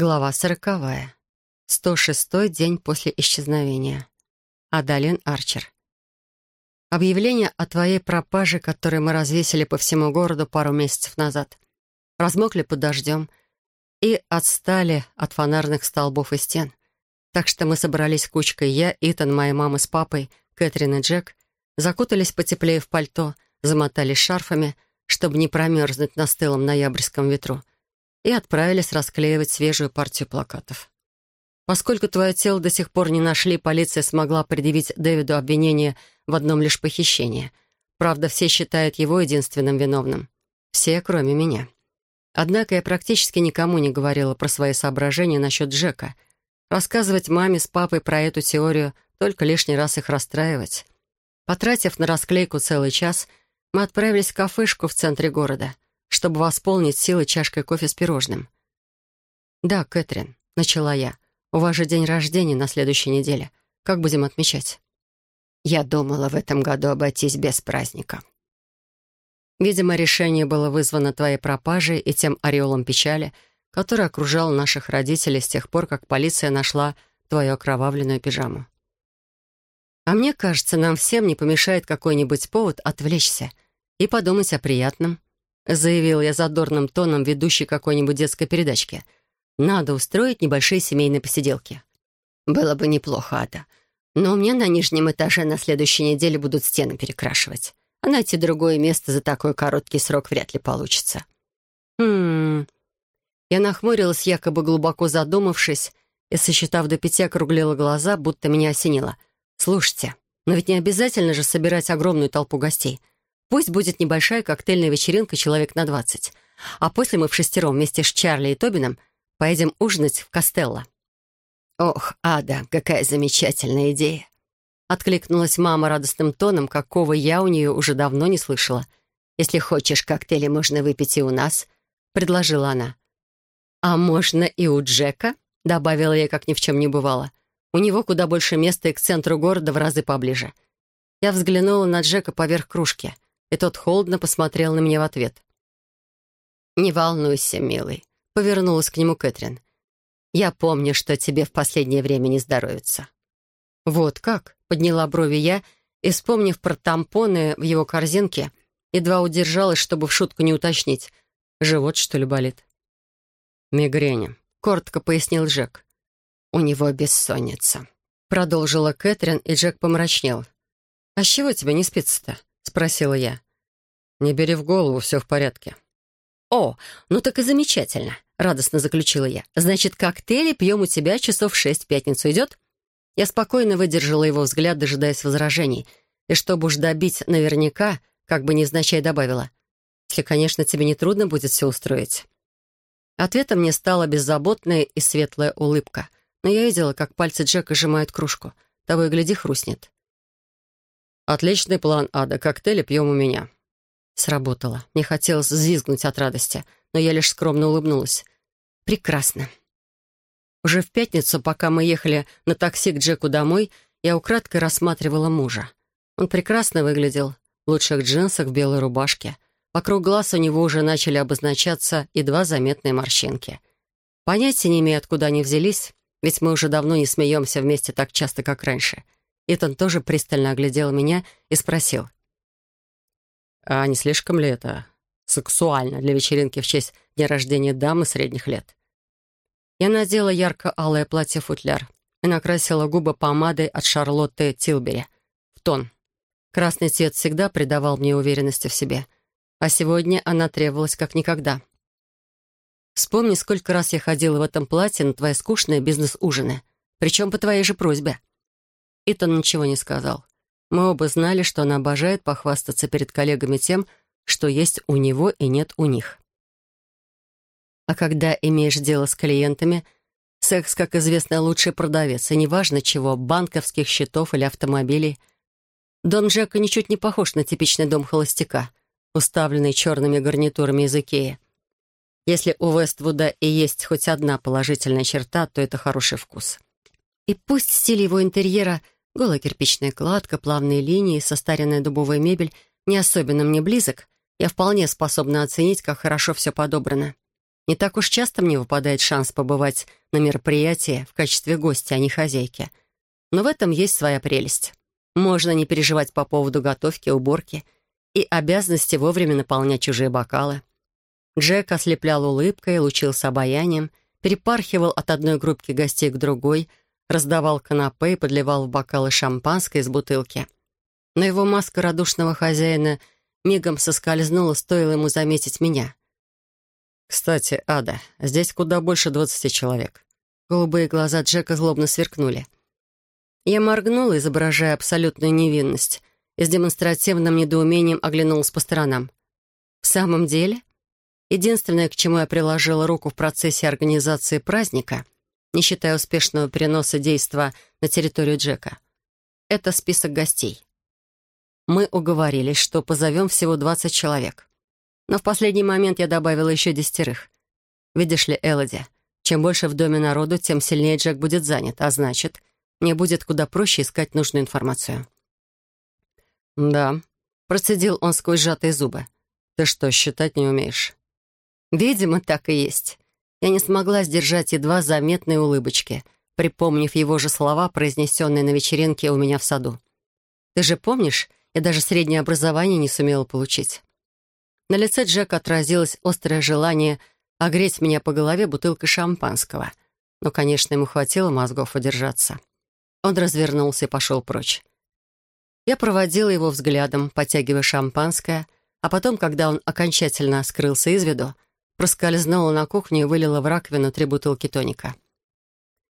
Глава сороковая. 106-й день после исчезновения. Адалин Арчер. Объявление о твоей пропаже, которое мы развесили по всему городу пару месяцев назад, размокли под дождем и отстали от фонарных столбов и стен. Так что мы собрались кучкой, я, Итан, моя мама с папой, Кэтрин и Джек, закутались потеплее в пальто, замотались шарфами, чтобы не промерзнуть на стылом ноябрьском ветру, и отправились расклеивать свежую партию плакатов. Поскольку твое тело до сих пор не нашли, полиция смогла предъявить Дэвиду обвинение в одном лишь похищении. Правда, все считают его единственным виновным. Все, кроме меня. Однако я практически никому не говорила про свои соображения насчет Джека. Рассказывать маме с папой про эту теорию только лишний раз их расстраивать. Потратив на расклейку целый час, мы отправились в кафешку в центре города, чтобы восполнить силы чашкой кофе с пирожным. «Да, Кэтрин», — начала я, — у вас же день рождения на следующей неделе. Как будем отмечать?» «Я думала в этом году обойтись без праздника». Видимо, решение было вызвано твоей пропажей и тем ореолом печали, который окружал наших родителей с тех пор, как полиция нашла твою окровавленную пижаму. А мне кажется, нам всем не помешает какой-нибудь повод отвлечься и подумать о приятном, заявил я задорным тоном ведущей какой-нибудь детской передачки — надо устроить небольшие семейные посиделки. Было бы неплохо, Ада. Но мне на нижнем этаже на следующей неделе будут стены перекрашивать. А найти другое место за такой короткий срок вряд ли получится. Хм... Я нахмурилась, якобы глубоко задумавшись, и, сосчитав до пяти, округлила глаза, будто меня осенило. «Слушайте, но ведь не обязательно же собирать огромную толпу гостей. Пусть будет небольшая коктейльная вечеринка человек на двадцать. А после мы в шестером вместе с Чарли и Тобином Поедем ужинать в Костелло». «Ох, Ада, какая замечательная идея!» Откликнулась мама радостным тоном, какого я у нее уже давно не слышала. «Если хочешь, коктейли можно выпить и у нас», — предложила она. «А можно и у Джека?» — добавила я, как ни в чем не бывало. «У него куда больше места и к центру города в разы поближе». Я взглянула на Джека поверх кружки, и тот холодно посмотрел на меня в ответ. «Не волнуйся, милый повернулась к нему Кэтрин. «Я помню, что тебе в последнее время не здоровится». «Вот как?» — подняла брови я и, вспомнив про тампоны в его корзинке, едва удержалась, чтобы в шутку не уточнить. «Живот, что ли, болит?» «Мигрень», — коротко пояснил Джек. «У него бессонница», — продолжила Кэтрин, и Джек помрачнел. «А с чего тебе не спится-то?» — спросила я. «Не бери в голову, все в порядке». «О, ну так и замечательно. — радостно заключила я. «Значит, коктейли пьем у тебя часов шесть в пятницу идет?» Я спокойно выдержала его взгляд, дожидаясь возражений. И чтобы уж добить наверняка, как бы невзначай добавила. «Если, конечно, тебе не трудно будет все устроить». Ответом мне стала беззаботная и светлая улыбка. Но я видела, как пальцы Джека сжимают кружку. Того и гляди, хрустнет. «Отличный план, Ада. Коктейли пьем у меня». Сработало. Мне хотелось взвизгнуть от радости — но я лишь скромно улыбнулась. «Прекрасно». Уже в пятницу, пока мы ехали на такси к Джеку домой, я украдкой рассматривала мужа. Он прекрасно выглядел, в лучших джинсах, в белой рубашке. Вокруг глаз у него уже начали обозначаться едва заметные морщинки. Понятия не имею, откуда они взялись, ведь мы уже давно не смеемся вместе так часто, как раньше. Итан тоже пристально оглядел меня и спросил. «А не слишком ли это сексуально для вечеринки в честь дня рождения дамы средних лет. Я надела ярко-алое платье-футляр и накрасила губы помадой от Шарлотты Тилбери в тон. Красный цвет всегда придавал мне уверенности в себе, а сегодня она требовалась как никогда. Вспомни, сколько раз я ходила в этом платье на твои скучные бизнес-ужины, причем по твоей же просьбе. Итан ничего не сказал. Мы оба знали, что она обожает похвастаться перед коллегами тем, что есть у него и нет у них. А когда имеешь дело с клиентами, секс, как известно, лучший продавец, и неважно чего, банковских счетов или автомобилей. Дом Джека ничуть не похож на типичный дом холостяка, уставленный черными гарнитурами из Икеи. Если у Вествуда и есть хоть одна положительная черта, то это хороший вкус. И пусть стиль его интерьера — голая кирпичная кладка, плавные линии, состаренная дубовая мебель — не особенно мне близок, я вполне способна оценить, как хорошо все подобрано. Не так уж часто мне выпадает шанс побывать на мероприятии в качестве гостя, а не хозяйки. Но в этом есть своя прелесть. Можно не переживать по поводу готовки, уборки и обязанности вовремя наполнять чужие бокалы. Джек ослеплял улыбкой, лучился обаянием, перепархивал от одной группки гостей к другой, раздавал канапе и подливал в бокалы шампанское из бутылки. Но его маска радушного хозяина мигом соскользнула, стоило ему заметить меня. «Кстати, Ада, здесь куда больше двадцати человек». Голубые глаза Джека злобно сверкнули. Я моргнула, изображая абсолютную невинность, и с демонстративным недоумением оглянулась по сторонам. «В самом деле?» Единственное, к чему я приложила руку в процессе организации праздника, не считая успешного переноса действа на территорию Джека, это список гостей. Мы уговорились, что позовем всего 20 человек. Но в последний момент я добавила еще десятерых. Видишь ли, Элоди, чем больше в доме народу, тем сильнее Джек будет занят, а значит, мне будет куда проще искать нужную информацию. «Да», — процедил он сквозь сжатые зубы. «Ты что, считать не умеешь?» Видимо, так и есть. Я не смогла сдержать едва заметные улыбочки, припомнив его же слова, произнесенные на вечеринке у меня в саду. «Ты же помнишь, я даже среднее образование не сумела получить». На лице Джека отразилось острое желание огреть меня по голове бутылкой шампанского. Но, конечно, ему хватило мозгов удержаться. Он развернулся и пошел прочь. Я проводила его взглядом, потягивая шампанское, а потом, когда он окончательно скрылся из виду, проскользнула на кухню и вылила в раковину три бутылки тоника.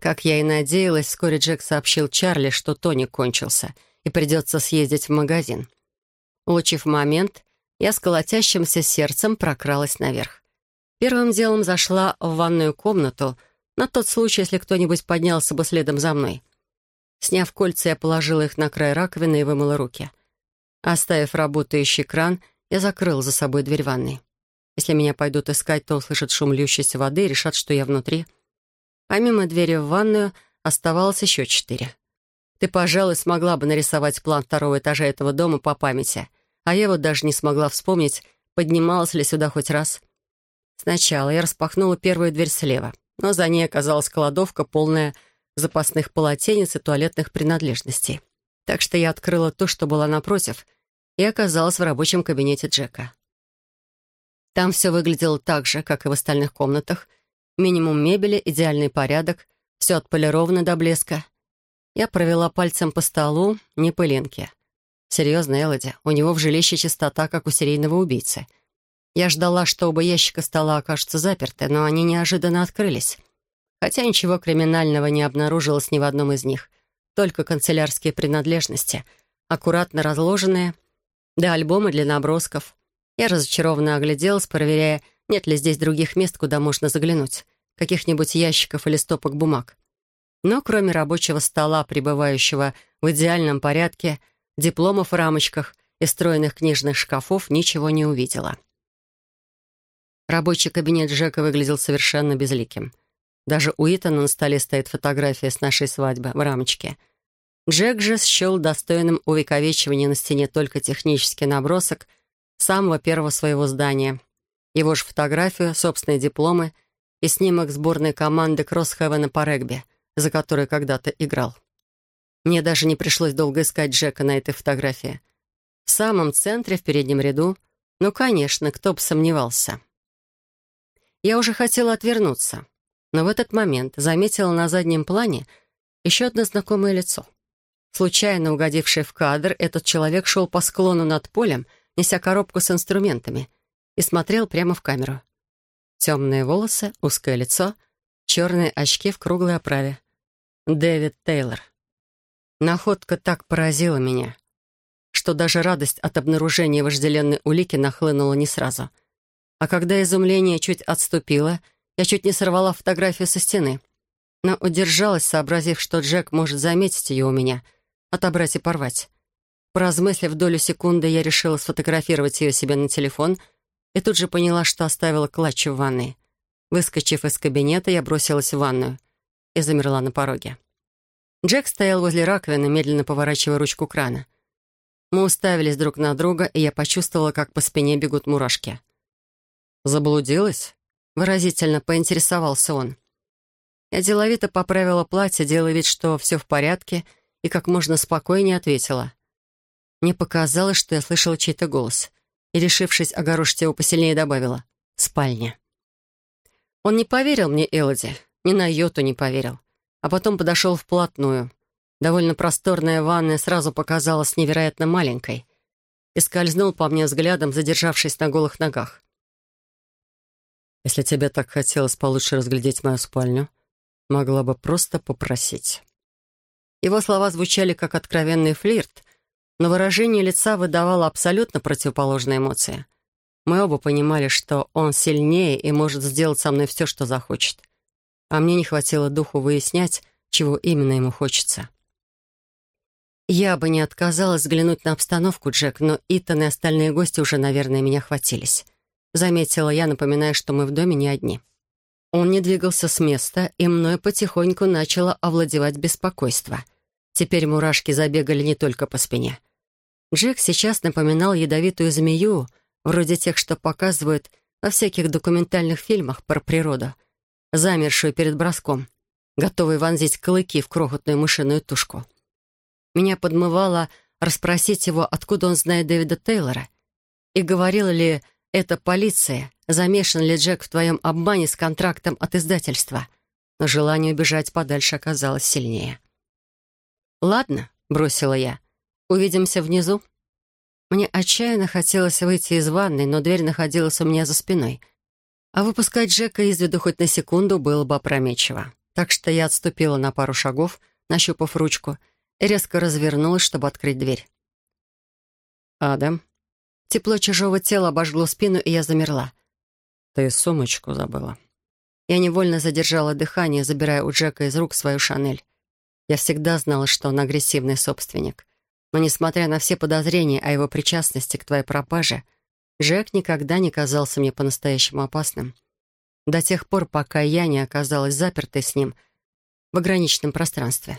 Как я и надеялась, вскоре Джек сообщил Чарли, что тоник кончился, и придется съездить в магазин. Улучив момент, я с колотящимся сердцем прокралась наверх. Первым делом зашла в ванную комнату, на тот случай, если кто-нибудь поднялся бы следом за мной. Сняв кольца, я положила их на край раковины и вымыла руки. Оставив работающий кран, я закрыл за собой дверь ванной. Если меня пойдут искать, то услышат шум льющейся воды и решат, что я внутри. Помимо двери в ванную оставалось еще четыре. Ты, пожалуй, смогла бы нарисовать план второго этажа этого дома по памяти, а я вот даже не смогла вспомнить, поднималась ли сюда хоть раз. Сначала я распахнула первую дверь слева, но за ней оказалась кладовка, полная запасных полотенец и туалетных принадлежностей. Так что я открыла то, что было напротив, и оказалась в рабочем кабинете Джека. Там все выглядело так же, как и в остальных комнатах. Минимум мебели, идеальный порядок, все отполировано до блеска. Я провела пальцем по столу, не пылинки. Серьезно, Элоди, у него в жилище чистота, как у серийного убийцы. Я ждала, что оба ящика стола окажутся заперты, но они неожиданно открылись. Хотя ничего криминального не обнаружилось ни в одном из них. Только канцелярские принадлежности, аккуратно разложенные, да альбомы для набросков — я разочарованно огляделась, проверяя, нет ли здесь других мест, куда можно заглянуть, каких-нибудь ящиков или стопок бумаг. Но кроме рабочего стола, пребывающего в идеальном порядке, дипломов в рамочках и стройных книжных шкафов, ничего не увидела. Рабочий кабинет Джека выглядел совершенно безликим. Даже у Итана на столе стоит фотография с нашей свадьбы в рамочке. Джек же счел достойным увековечивания на стене только технический набросок — самого первого своего здания. Его же фотографию, собственные дипломы и снимок сборной команды Кроссхевена по регби, за которой когда-то играл. Мне даже не пришлось долго искать Джека на этой фотографии. В самом центре, в переднем ряду. Ну, конечно, кто бы сомневался. Я уже хотела отвернуться, но в этот момент заметила на заднем плане еще одно знакомое лицо. Случайно угодивший в кадр, этот человек шел по склону над полем — неся коробку с инструментами, и смотрел прямо в камеру. Темные волосы, узкое лицо, черные очки в круглой оправе. Дэвид Тейлор. Находка так поразила меня, что даже радость от обнаружения вожделенной улики нахлынула не сразу. А когда изумление чуть отступило, я чуть не сорвала фотографию со стены, но удержалась, сообразив, что Джек может заметить ее у меня, отобрать и порвать. Поразмыслив долю секунды, я решила сфотографировать ее себе на телефон и тут же поняла, что оставила клатч в ванной. Выскочив из кабинета, я бросилась в ванную и замерла на пороге. Джек стоял возле раковины, медленно поворачивая ручку крана. Мы уставились друг на друга, и я почувствовала, как по спине бегут мурашки. «Заблудилась?» — выразительно поинтересовался он. Я деловито поправила платье, делая вид, что все в порядке, и как можно спокойнее ответила. Мне показалось, что я слышала чей-то голос, и, решившись огорошить его посильнее, добавила «спальня». Он не поверил мне, Элоди, ни на йоту не поверил, а потом подошел вплотную. Довольно просторная ванная сразу показалась невероятно маленькой и скользнул по мне взглядом, задержавшись на голых ногах. «Если тебе так хотелось получше разглядеть мою спальню, могла бы просто попросить». Его слова звучали как откровенный флирт, но выражение лица выдавало абсолютно противоположные эмоции. Мы оба понимали, что он сильнее и может сделать со мной все, что захочет. А мне не хватило духу выяснять, чего именно ему хочется. Я бы не отказалась взглянуть на обстановку, Джек, но Итан и остальные гости уже, наверное, меня хватились. Заметила я, напоминая, что мы в доме не одни. Он не двигался с места, и мной потихоньку начало овладевать беспокойство. Теперь мурашки забегали не только по спине. Джек сейчас напоминал ядовитую змею, вроде тех, что показывают во всяких документальных фильмах про природу, замершую перед броском, готовый вонзить клыки в крохотную мышиную тушку. Меня подмывало расспросить его, откуда он знает Дэвида Тейлора, и говорила ли это полиция, замешан ли Джек в твоем обмане с контрактом от издательства. Но желание убежать подальше оказалось сильнее. «Ладно», — бросила я, — «увидимся внизу». Мне отчаянно хотелось выйти из ванной, но дверь находилась у меня за спиной. А выпускать Джека из виду хоть на секунду было бы опрометчиво. Так что я отступила на пару шагов, нащупав ручку — и резко развернулась, чтобы открыть дверь. «Адам». Тепло чужого тела обожгло спину, и я замерла. «Ты сумочку забыла». Я невольно задержала дыхание, забирая у Джека из рук свою Шанель. Я всегда знала, что он агрессивный собственник. Но, несмотря на все подозрения о его причастности к твоей пропаже, Джек никогда не казался мне по-настоящему опасным. До тех пор, пока я не оказалась запертой с ним в ограниченном пространстве.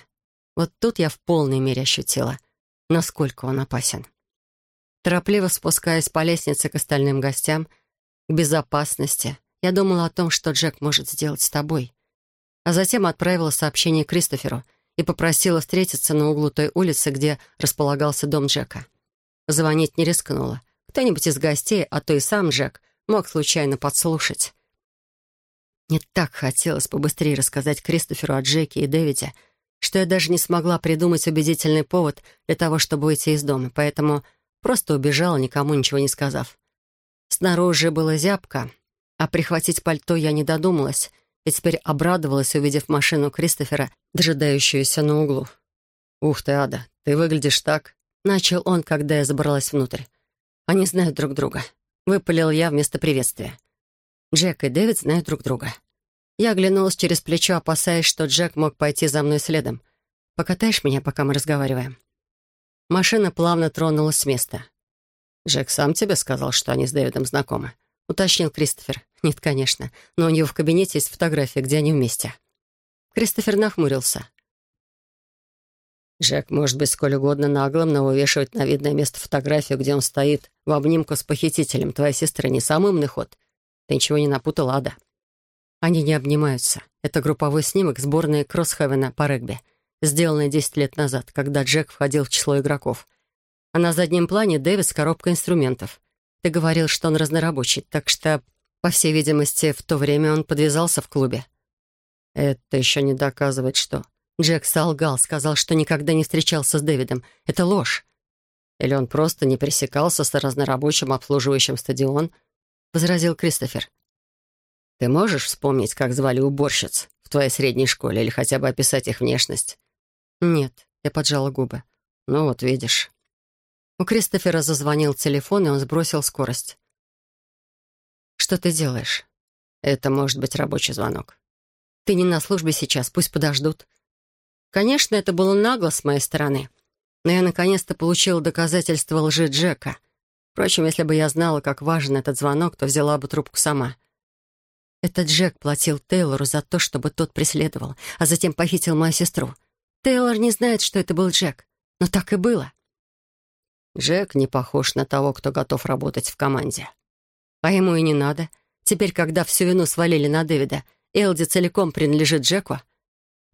Вот тут я в полной мере ощутила, насколько он опасен. Торопливо спускаясь по лестнице к остальным гостям, к безопасности, я думала о том, что Джек может сделать с тобой. А затем отправила сообщение Кристоферу и попросила встретиться на углу той улицы, где располагался дом Джека. Звонить не рискнула. Кто-нибудь из гостей, а то и сам Джек, мог случайно подслушать. Мне так хотелось побыстрее рассказать Кристоферу о Джеке и Дэвиде, что я даже не смогла придумать убедительный повод для того, чтобы уйти из дома, поэтому просто убежала, никому ничего не сказав. Снаружи было зябко, а прихватить пальто я не додумалась, и теперь обрадовалась, увидев машину Кристофера, дожидающуюся на углу. «Ух ты, Ада, ты выглядишь так...» — начал он, когда я забралась внутрь. «Они знают друг друга», — выпалил я вместо приветствия. Джек и Дэвид знают друг друга. Я оглянулась через плечо, опасаясь, что Джек мог пойти за мной следом. «Покатаешь меня, пока мы разговариваем?» Машина плавно тронулась с места. «Джек сам тебе сказал, что они с Дэвидом знакомы?» — уточнил Кристофер. «Нет, конечно, но у него в кабинете есть фотография, где они вместе». Кристофер нахмурился. Джек может быть сколь угодно наглым, но вывешивать на видное место фотографию, где он стоит в обнимку с похитителем твоей сестры, не самый умный ход. Ты ничего не напутал, Ада. Они не обнимаются. Это групповой снимок сборной Кроссхевена по регби, сделанный 10 лет назад, когда Джек входил в число игроков. А на заднем плане Дэвид с коробкой инструментов. Ты говорил, что он разнорабочий, так что, по всей видимости, в то время он подвязался в клубе. Это еще не доказывает, что... Джек солгал, сказал, что никогда не встречался с Дэвидом. Это ложь. Или он просто не пересекался с разнорабочим, обслуживающим стадион, — возразил Кристофер. Ты можешь вспомнить, как звали уборщиц в твоей средней школе или хотя бы описать их внешность? Нет, я поджала губы. Ну вот, видишь. У Кристофера зазвонил телефон, и он сбросил скорость. «Что ты делаешь?» «Это может быть рабочий звонок». «Ты не на службе сейчас, пусть подождут». Конечно, это было нагло с моей стороны, но я наконец-то получила доказательство лжи Джека. Впрочем, если бы я знала, как важен этот звонок, то взяла бы трубку сама. Это Джек платил Тейлору за то, чтобы тот преследовал, а затем похитил мою сестру. Тейлор не знает, что это был Джек, но так и было. Джек не похож на того, кто готов работать в команде. А ему и не надо. Теперь, когда всю вину свалили на Дэвида, Элди целиком принадлежит Джеку.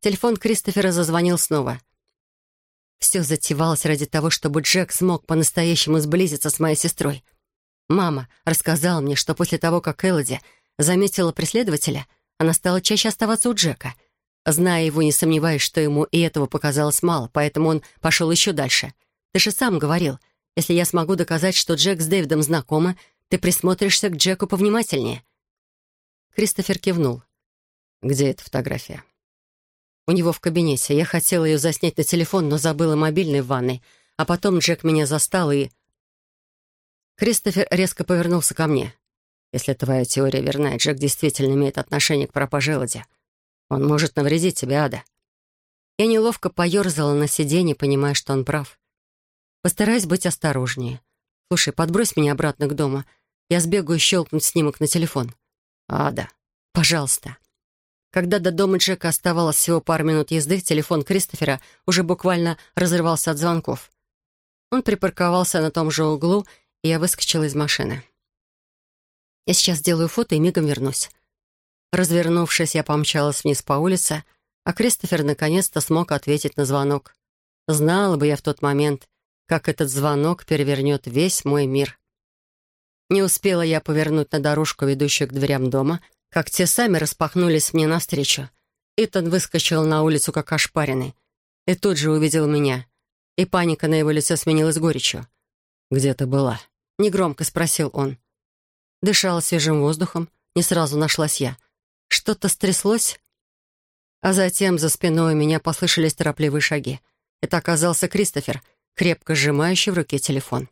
Телефон Кристофера зазвонил снова. Все затевалось ради того, чтобы Джек смог по-настоящему сблизиться с моей сестрой. Мама рассказала мне, что после того, как Элоди заметила преследователя, она стала чаще оставаться у Джека. Зная его, не сомневаюсь, что ему и этого показалось мало, поэтому он пошел еще дальше. Ты же сам говорил, если я смогу доказать, что Джек с Дэвидом знакомы, ты присмотришься к Джеку повнимательнее. Кристофер кивнул. «Где эта фотография?» «У него в кабинете. Я хотела ее заснять на телефон, но забыла мобильный в ванной. А потом Джек меня застал и...» Кристофер резко повернулся ко мне. «Если твоя теория верна, Джек действительно имеет отношение к пропаже Элоди, он может навредить тебе, Ада». Я неловко поерзала на сиденье, понимая, что он прав. Постараюсь быть осторожнее. Слушай, подбрось меня обратно к дому. Я сбегаю щелкнуть снимок на телефон. Ада, пожалуйста. Когда до дома Джека оставалось всего пару минут езды, телефон Кристофера уже буквально разрывался от звонков. Он припарковался на том же углу, и я выскочила из машины. Я сейчас сделаю фото и мигом вернусь. Развернувшись, я помчалась вниз по улице, а Кристофер наконец-то смог ответить на звонок. Знала бы я в тот момент, как этот звонок перевернет весь мой мир. Не успела я повернуть на дорожку, ведущую к дверям дома, как те сами распахнулись мне навстречу. Итан выскочил на улицу, как ошпаренный, и тут же увидел меня, и паника на его лице сменилась горечью. «Где ты была?» — негромко спросил он. Дышала свежим воздухом, не сразу нашлась я. Что-то стряслось? А затем за спиной у меня послышались торопливые шаги. Это оказался Кристофер, крепко сжимающий в руке телефон.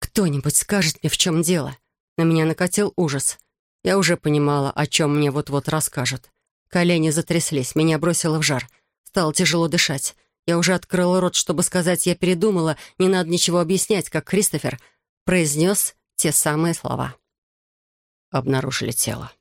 «Кто-нибудь скажет мне, в чем дело?» На меня накатил ужас. Я уже понимала, о чем мне вот-вот расскажут. Колени затряслись, меня бросило в жар. Стало тяжело дышать. Я уже открыла рот, чтобы сказать «я передумала», не надо ничего объяснять, как Кристофер произнес те самые слова. Обнаружили тело.